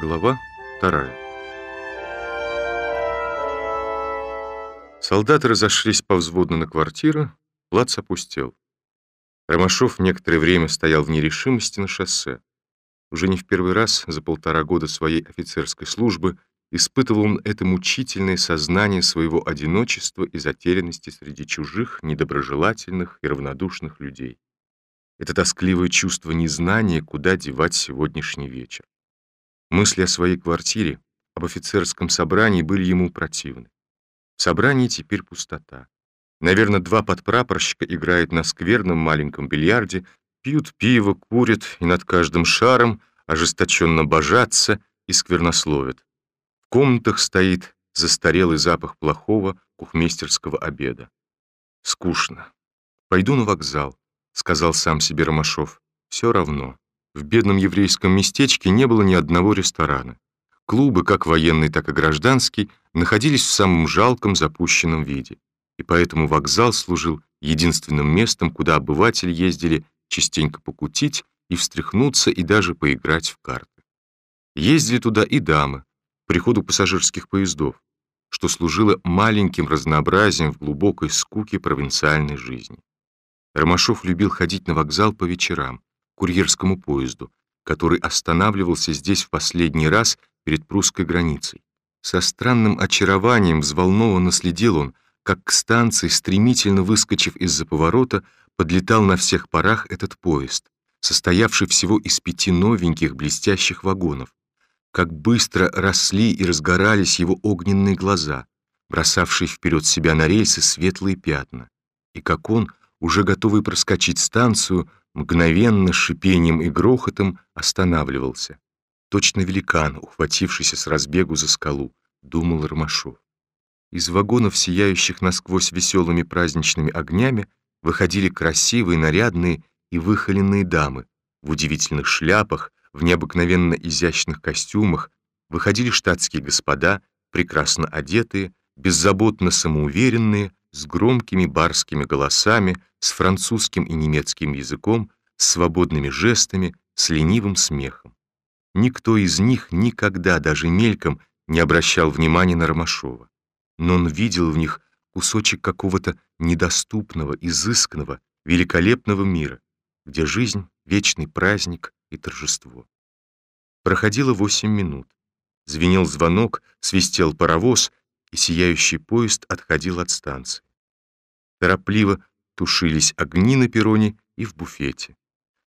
Глава вторая. Солдаты разошлись повзводно на квартиры, плац опустел. Ромашов некоторое время стоял в нерешимости на шоссе. Уже не в первый раз за полтора года своей офицерской службы испытывал он это мучительное сознание своего одиночества и затерянности среди чужих, недоброжелательных и равнодушных людей. Это тоскливое чувство незнания, куда девать сегодняшний вечер. Мысли о своей квартире, об офицерском собрании были ему противны. В собрании теперь пустота. Наверное, два подпрапорщика играют на скверном маленьком бильярде, пьют пиво, курят и над каждым шаром ожесточенно божатся и сквернословят. В комнатах стоит застарелый запах плохого кухмистерского обеда. Скучно. «Пойду на вокзал», — сказал сам себе Ромашов. «Все равно». В бедном еврейском местечке не было ни одного ресторана. Клубы, как военный, так и гражданский, находились в самом жалком запущенном виде. И поэтому вокзал служил единственным местом, куда обыватели ездили частенько покутить и встряхнуться и даже поиграть в карты. Ездили туда и дамы, приходу пассажирских поездов, что служило маленьким разнообразием в глубокой скуке провинциальной жизни. Ромашов любил ходить на вокзал по вечерам, курьерскому поезду, который останавливался здесь в последний раз перед прусской границей. Со странным очарованием взволнованно следил он, как к станции, стремительно выскочив из-за поворота, подлетал на всех парах этот поезд, состоявший всего из пяти новеньких блестящих вагонов. Как быстро росли и разгорались его огненные глаза, бросавшие вперед себя на рельсы светлые пятна. И как он, уже готовый проскочить станцию, мгновенно шипением и грохотом останавливался. Точно великан, ухватившийся с разбегу за скалу, думал Ромашов. Из вагонов, сияющих насквозь веселыми праздничными огнями, выходили красивые, нарядные и выхоленные дамы в удивительных шляпах, в необыкновенно изящных костюмах, выходили штатские господа, прекрасно одетые, беззаботно самоуверенные, с громкими барскими голосами, с французским и немецким языком, с свободными жестами, с ленивым смехом. Никто из них никогда даже мельком не обращал внимания на Ромашова, но он видел в них кусочек какого-то недоступного, изысканного, великолепного мира, где жизнь — вечный праздник и торжество. Проходило восемь минут. Звенел звонок, свистел паровоз, и сияющий поезд отходил от станции. Торопливо тушились огни на перроне и в буфете.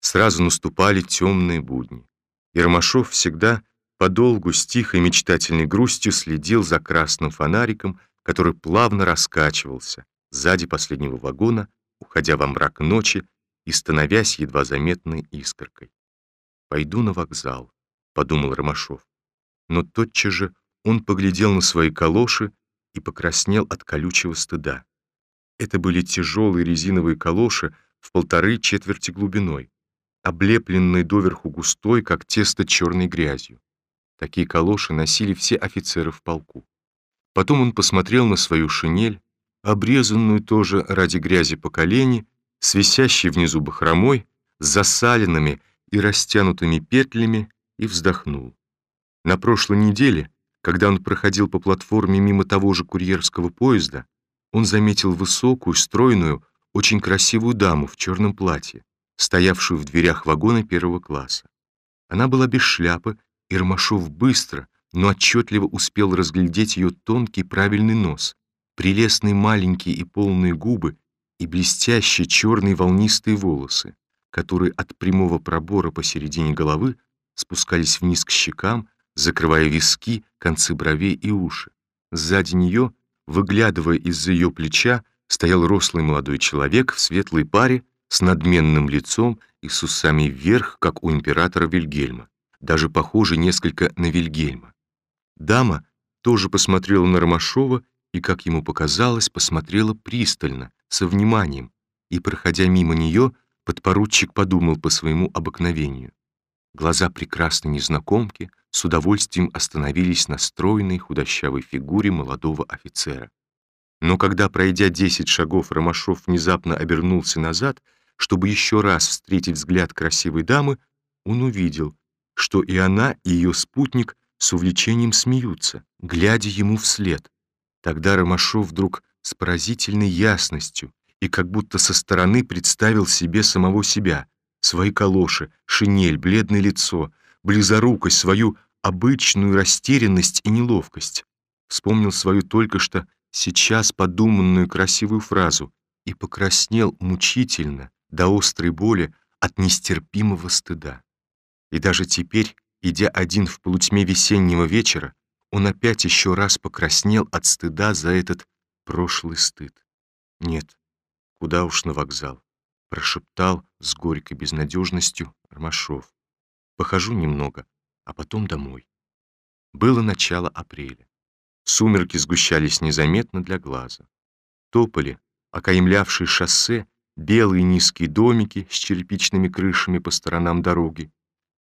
Сразу наступали темные будни. Ермашов всегда подолгу с тихой мечтательной грустью следил за красным фонариком, который плавно раскачивался сзади последнего вагона, уходя во мрак ночи и становясь едва заметной искоркой. «Пойду на вокзал», — подумал Ромашов. Но тотчас же он поглядел на свои калоши и покраснел от колючего стыда. Это были тяжелые резиновые калоши в полторы четверти глубиной, облепленные доверху густой, как тесто черной грязью. Такие калоши носили все офицеры в полку. Потом он посмотрел на свою шинель, обрезанную тоже ради грязи по колени, с висящей внизу бахромой, с засаленными и растянутыми петлями, и вздохнул. На прошлой неделе, когда он проходил по платформе мимо того же курьерского поезда, он заметил высокую, стройную, очень красивую даму в черном платье, стоявшую в дверях вагона первого класса. Она была без шляпы, и Ромашов быстро, но отчетливо успел разглядеть ее тонкий правильный нос, прелестные маленькие и полные губы и блестящие черные волнистые волосы, которые от прямого пробора посередине головы спускались вниз к щекам, закрывая виски, концы бровей и уши. Сзади нее, выглядывая из-за ее плеча, стоял рослый молодой человек в светлой паре с надменным лицом и с усами вверх, как у императора Вильгельма, даже похожий несколько на Вильгельма. Дама тоже посмотрела на Ромашова и, как ему показалось, посмотрела пристально, со вниманием, и, проходя мимо нее, подпоручик подумал по своему обыкновению. Глаза прекрасной незнакомки с удовольствием остановились на стройной худощавой фигуре молодого офицера. Но когда, пройдя десять шагов, Ромашов внезапно обернулся назад, чтобы еще раз встретить взгляд красивой дамы, он увидел, что и она, и ее спутник с увлечением смеются, глядя ему вслед. Тогда Ромашов вдруг с поразительной ясностью и как будто со стороны представил себе самого себя, свои калоши, шинель, бледное лицо, близорукость, свою обычную растерянность и неловкость. Вспомнил свою только что сейчас подуманную красивую фразу и покраснел мучительно, до острой боли, от нестерпимого стыда. И даже теперь, идя один в полутьме весеннего вечера, он опять еще раз покраснел от стыда за этот прошлый стыд. Нет, куда уж на вокзал, прошептал с горькой безнадежностью Ромашов. Похожу немного, а потом домой. Было начало апреля. Сумерки сгущались незаметно для глаза. Тополи, окаймлявшие шоссе, белые низкие домики с черепичными крышами по сторонам дороги,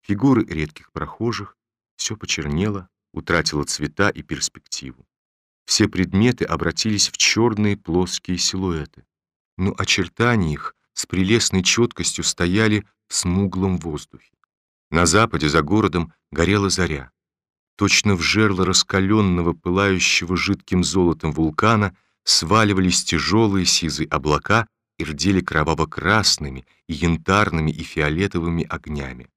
фигуры редких прохожих, все почернело, утратило цвета и перспективу. Все предметы обратились в черные плоские силуэты, но очертания их с прелестной четкостью стояли в смуглом воздухе. На западе за городом горела заря. Точно в жерло раскаленного, пылающего жидким золотом вулкана сваливались тяжелые сизые облака и рдели кроваво-красными и янтарными и фиолетовыми огнями.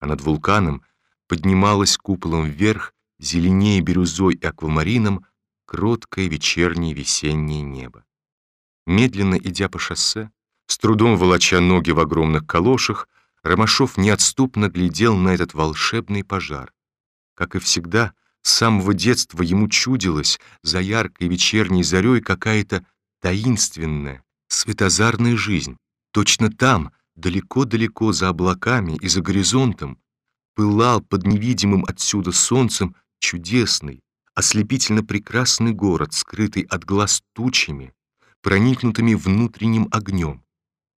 А над вулканом поднималась куполом вверх, зеленее бирюзой и аквамарином, кроткое вечернее весеннее небо. Медленно идя по шоссе, с трудом волоча ноги в огромных калошах, Ромашов неотступно глядел на этот волшебный пожар. Как и всегда, с самого детства ему чудилось за яркой вечерней зарей какая-то таинственная, светозарная жизнь. Точно там, далеко-далеко за облаками и за горизонтом, пылал под невидимым отсюда солнцем чудесный, ослепительно прекрасный город, скрытый от глаз тучами, проникнутыми внутренним огнем.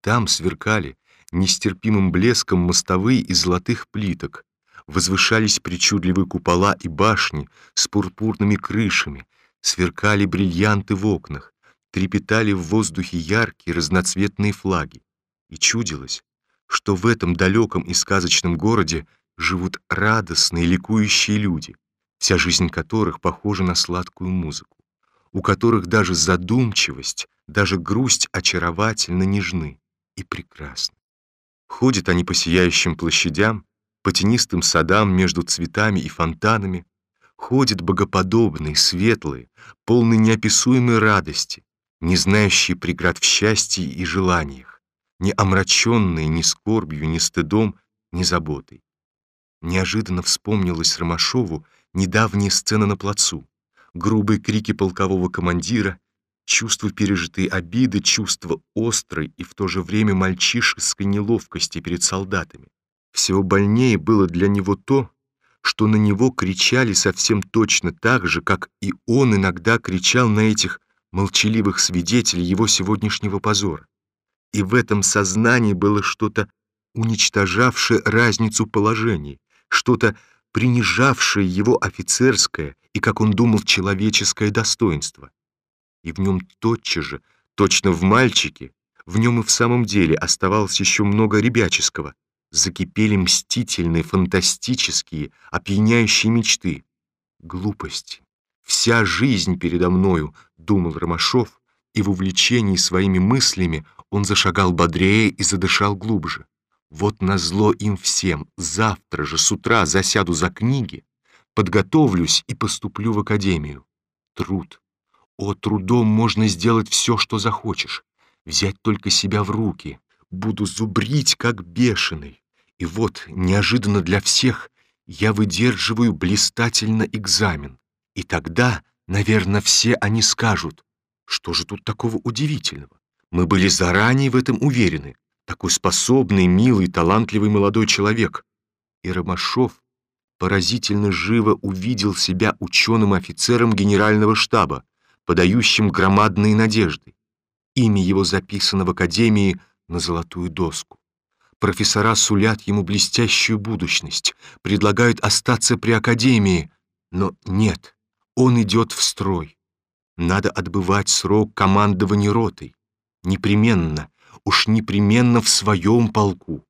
Там сверкали нестерпимым блеском мостовые из золотых плиток, возвышались причудливые купола и башни с пурпурными крышами, сверкали бриллианты в окнах, трепетали в воздухе яркие разноцветные флаги. И чудилось, что в этом далеком и сказочном городе живут радостные, ликующие люди, вся жизнь которых похожа на сладкую музыку, у которых даже задумчивость, даже грусть очаровательно нежны и прекрасны. Ходят они по сияющим площадям, по тенистым садам между цветами и фонтанами, ходят богоподобные, светлые, полные неописуемой радости, не знающие преград в счастье и желаниях, не омраченные ни скорбью, ни стыдом, ни заботой. Неожиданно вспомнилась Ромашову недавняя сцена на плацу, грубые крики полкового командира, чувство пережитой обиды, чувство острой и в то же время мальчишеской неловкости перед солдатами. Всего больнее было для него то, что на него кричали совсем точно так же, как и он иногда кричал на этих молчаливых свидетелей его сегодняшнего позора. И в этом сознании было что-то уничтожавшее разницу положений, что-то принижавшее его офицерское и, как он думал, человеческое достоинство. И в нем тотчас же, точно в мальчике, в нем и в самом деле оставалось еще много ребяческого, закипели мстительные, фантастические, опьяняющие мечты. Глупости. Вся жизнь передо мною, думал Ромашов, и в увлечении своими мыслями он зашагал бодрее и задышал глубже. Вот назло им всем, завтра же с утра засяду за книги, подготовлюсь и поступлю в академию. Труд. О, трудом можно сделать все, что захочешь. Взять только себя в руки. Буду зубрить, как бешеный. И вот, неожиданно для всех, я выдерживаю блистательно экзамен. И тогда, наверное, все они скажут, что же тут такого удивительного? Мы были заранее в этом уверены. Такой способный, милый, талантливый молодой человек. И Ромашов поразительно живо увидел себя ученым-офицером генерального штаба, подающим громадные надежды. Имя его записано в Академии на золотую доску. Профессора сулят ему блестящую будущность, предлагают остаться при Академии, но нет, он идет в строй. Надо отбывать срок командования ротой. Непременно, уж непременно в своем полку.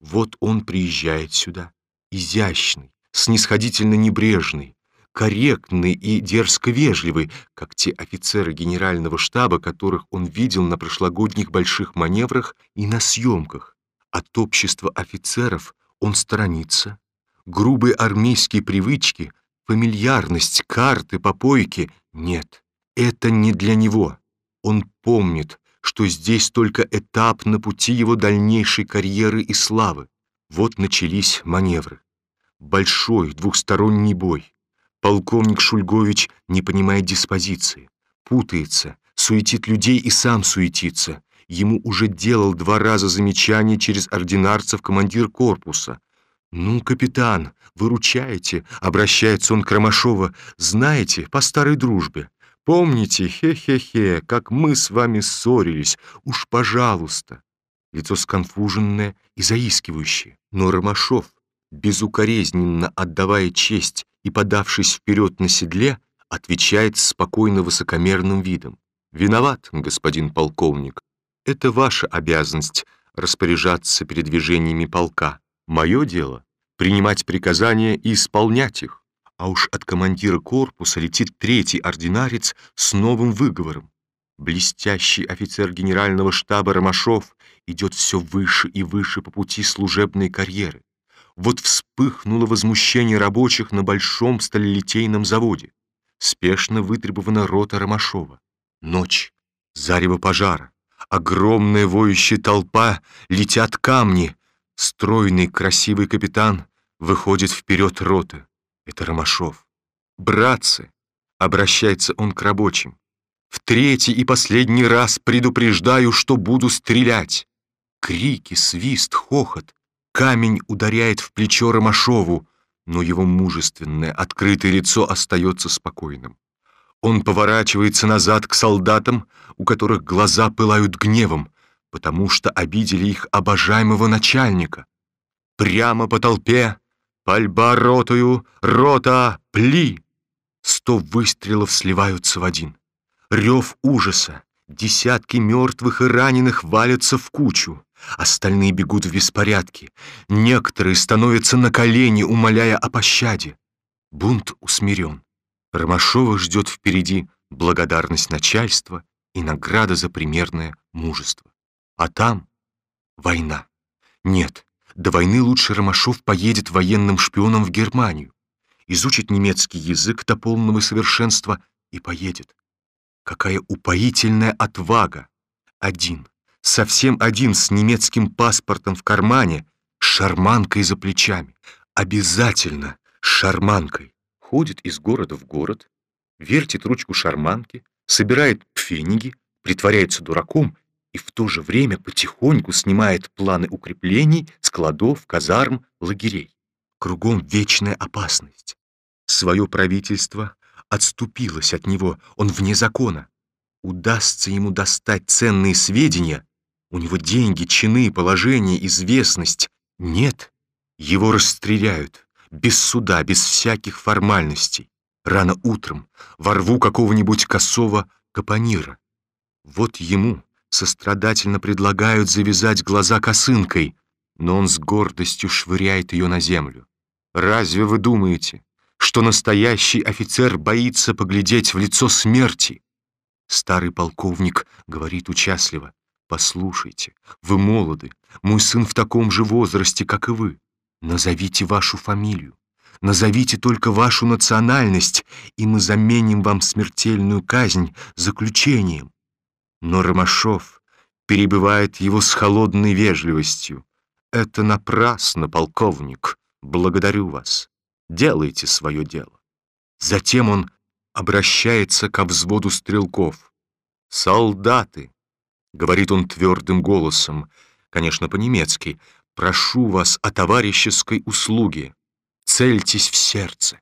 Вот он приезжает сюда, изящный, снисходительно небрежный, корректный и дерзко вежливый, как те офицеры генерального штаба, которых он видел на прошлогодних больших маневрах и на съемках. От общества офицеров он сторонится. Грубые армейские привычки, фамильярность, карты, попойки — нет, это не для него. Он помнит, что здесь только этап на пути его дальнейшей карьеры и славы. Вот начались маневры. Большой двухсторонний бой. Полковник Шульгович не понимает диспозиции, путается, суетит людей и сам суетится. Ему уже делал два раза замечание через ординарцев командир корпуса. «Ну, капитан, выручаете», — обращается он к Ромашова, «знаете, по старой дружбе. Помните, хе-хе-хе, как мы с вами ссорились, уж пожалуйста». Лицо сконфуженное и заискивающее. Но Ромашов, безукоризненно отдавая честь и подавшись вперед на седле, отвечает спокойно высокомерным видом. «Виноват, господин полковник. Это ваша обязанность распоряжаться передвижениями полка. Мое дело — принимать приказания и исполнять их. А уж от командира корпуса летит третий ординарец с новым выговором. Блестящий офицер генерального штаба Ромашов идет все выше и выше по пути служебной карьеры. Вот вспыхнуло возмущение рабочих на большом сталелитейном заводе. Спешно вытребована рота Ромашова. Ночь, зарево пожара, огромная воющая толпа, летят камни. Стройный, красивый капитан выходит вперед роты. Это Ромашов. «Братцы!» — обращается он к рабочим. «В третий и последний раз предупреждаю, что буду стрелять!» Крики, свист, хохот. Камень ударяет в плечо Ромашову, но его мужественное, открытое лицо остается спокойным. Он поворачивается назад к солдатам, у которых глаза пылают гневом, потому что обидели их обожаемого начальника. Прямо по толпе «Пальба ротою! Рота! Пли!» Сто выстрелов сливаются в один. Рев ужаса. Десятки мертвых и раненых валятся в кучу. Остальные бегут в беспорядке. Некоторые становятся на колени, умоляя о пощаде. Бунт усмирен. Ромашова ждет впереди благодарность начальства и награда за примерное мужество. А там война. Нет, до войны лучше Ромашов поедет военным шпионом в Германию, изучит немецкий язык до полного совершенства и поедет. Какая упоительная отвага! Один, совсем один с немецким паспортом в кармане, с шарманкой за плечами. Обязательно с шарманкой. Ходит из города в город, вертит ручку шарманки, собирает пфениги, притворяется дураком и в то же время потихоньку снимает планы укреплений, складов, казарм, лагерей. Кругом вечная опасность. Свое правительство отступилось от него, он вне закона. Удастся ему достать ценные сведения, у него деньги, чины, положение, известность. Нет, его расстреляют, без суда, без всяких формальностей. Рано утром ворву какого-нибудь косого капонира. Вот ему сострадательно предлагают завязать глаза косынкой, но он с гордостью швыряет ее на землю. Разве вы думаете, что настоящий офицер боится поглядеть в лицо смерти? Старый полковник говорит участливо. «Послушайте, вы молоды, мой сын в таком же возрасте, как и вы. Назовите вашу фамилию, назовите только вашу национальность, и мы заменим вам смертельную казнь заключением». Но Ромашов перебивает его с холодной вежливостью. «Это напрасно, полковник. Благодарю вас. Делайте свое дело». Затем он обращается ко взводу стрелков. «Солдаты!» — говорит он твердым голосом, конечно, по-немецки, «прошу вас о товарищеской услуге. Цельтесь в сердце».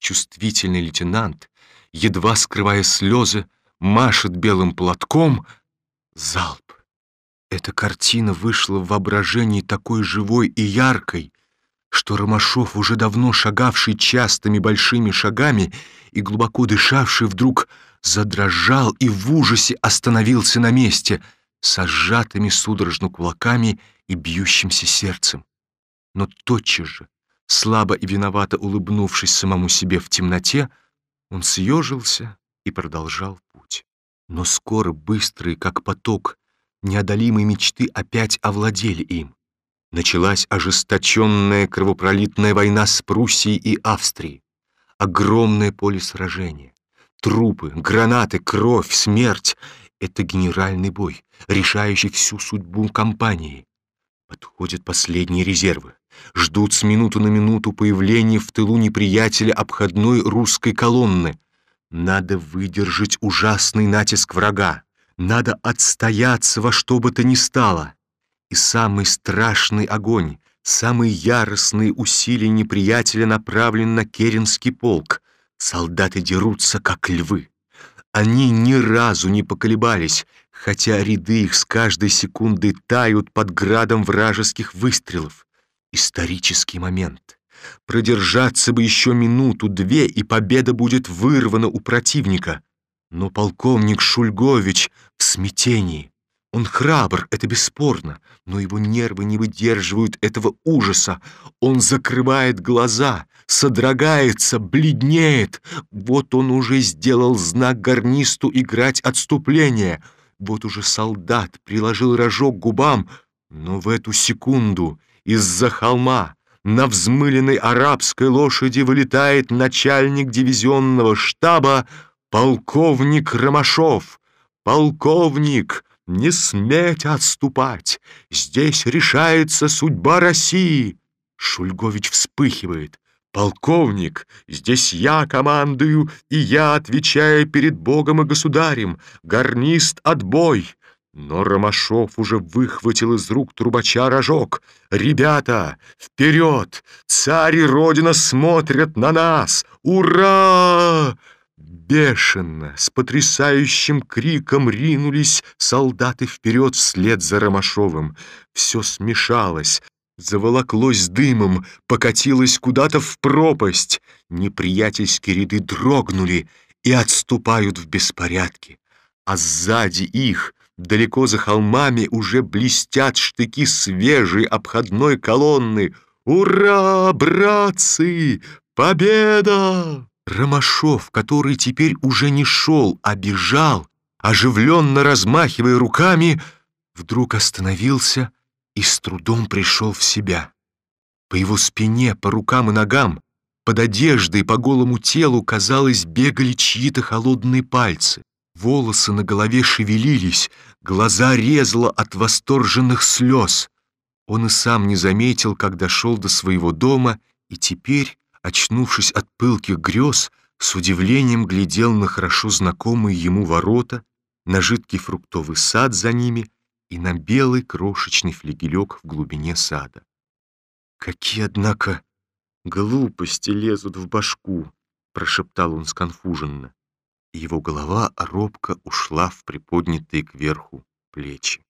Чувствительный лейтенант, едва скрывая слезы, машет белым платком. Залп. Эта картина вышла в воображении такой живой и яркой, что Ромашов, уже давно шагавший частыми большими шагами и глубоко дышавший, вдруг задрожал и в ужасе остановился на месте с сжатыми судорожно кулаками и бьющимся сердцем. Но тотчас же, слабо и виновато улыбнувшись самому себе в темноте, он съежился и продолжал путь. Но скоро быстрые, как поток, неодолимые мечты опять овладели им. Началась ожесточенная кровопролитная война с Пруссией и Австрией. Огромное поле сражения. Трупы, гранаты, кровь, смерть — это генеральный бой, решающий всю судьбу компании. Подходят последние резервы. Ждут с минуту на минуту появления в тылу неприятеля обходной русской колонны. Надо выдержать ужасный натиск врага. Надо отстояться во что бы то ни стало. И самый страшный огонь, самые яростные усилия неприятеля направлены на Керенский полк. Солдаты дерутся, как львы. Они ни разу не поколебались, хотя ряды их с каждой секунды тают под градом вражеских выстрелов. Исторический момент. Продержаться бы еще минуту-две, и победа будет вырвана у противника. Но полковник Шульгович в смятении. Он храбр, это бесспорно, но его нервы не выдерживают этого ужаса. Он закрывает глаза, содрогается, бледнеет. Вот он уже сделал знак гарнисту играть отступление. Вот уже солдат приложил рожок к губам, но в эту секунду из-за холма на взмыленной арабской лошади вылетает начальник дивизионного штаба полковник Ромашов. Полковник, не сметь отступать! Здесь решается судьба России!» Шульгович вспыхивает. «Полковник, здесь я командую, и я отвечаю перед Богом и государем. Гарнист, отбой!» Но Ромашов уже выхватил из рук трубача рожок. «Ребята, вперед! Царь и Родина смотрят на нас! Ура!» Бешено, с потрясающим криком ринулись солдаты вперед вслед за Ромашовым. Все смешалось, заволоклось дымом, покатилось куда-то в пропасть. Неприятельские ряды дрогнули и отступают в беспорядке. А сзади их — Далеко за холмами уже блестят штыки свежей обходной колонны. «Ура, братцы! Победа!» Ромашов, который теперь уже не шел, а бежал, оживленно размахивая руками, вдруг остановился и с трудом пришел в себя. По его спине, по рукам и ногам, под одеждой, по голому телу, казалось, бегали чьи-то холодные пальцы. Волосы на голове шевелились, глаза резало от восторженных слез. Он и сам не заметил, как дошел до своего дома, и теперь, очнувшись от пылких грез, с удивлением глядел на хорошо знакомые ему ворота, на жидкий фруктовый сад за ними и на белый крошечный флигелек в глубине сада. «Какие, однако, глупости лезут в башку!» — прошептал он сконфуженно его голова робко ушла в приподнятые кверху плечи.